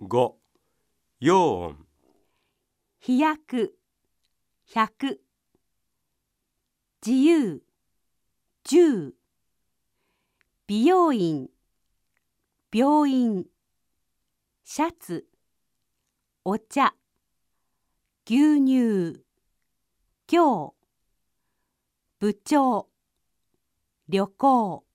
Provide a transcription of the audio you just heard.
5陽音飛躍100自由10美容院病院。シャツお茶。牛乳。今日。部長。旅行。